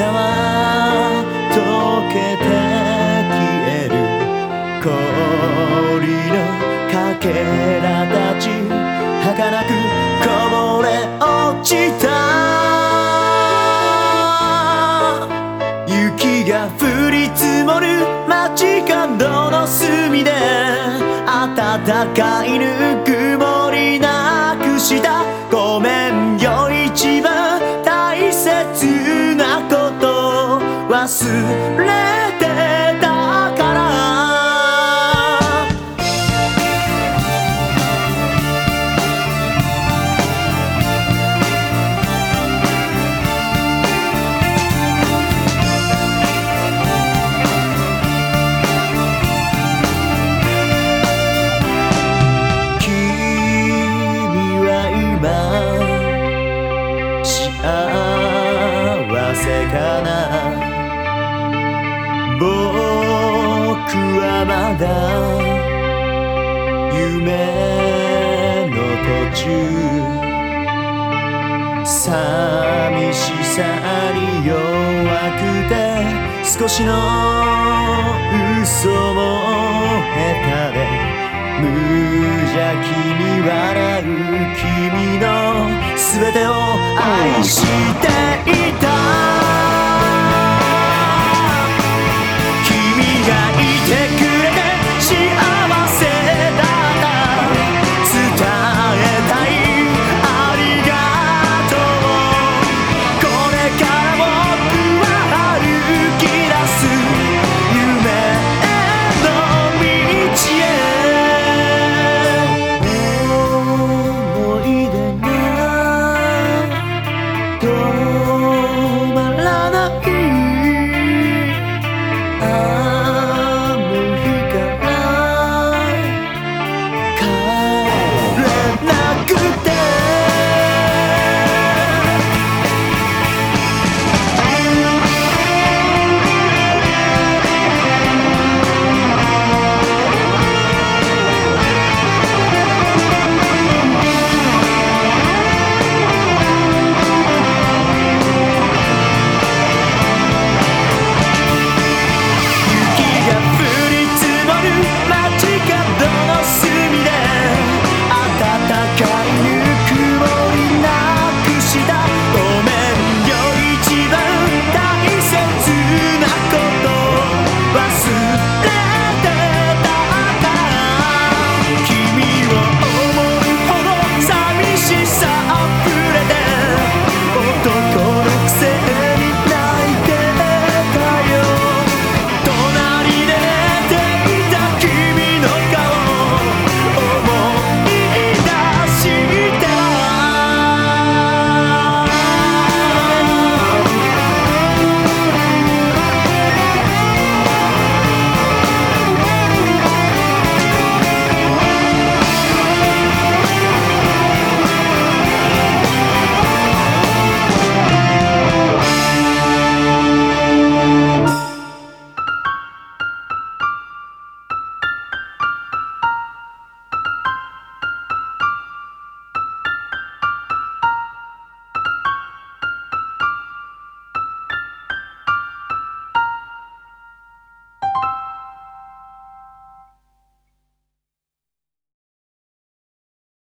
かは溶けて消える氷のかけらたち儚くこぼれ落ちた雪が降り積もる街角の隅で暖かいぬくもりなくした。僕はまだ夢の途中寂しさに弱くて少しの嘘も下手で無邪気に笑う君の全てを愛していた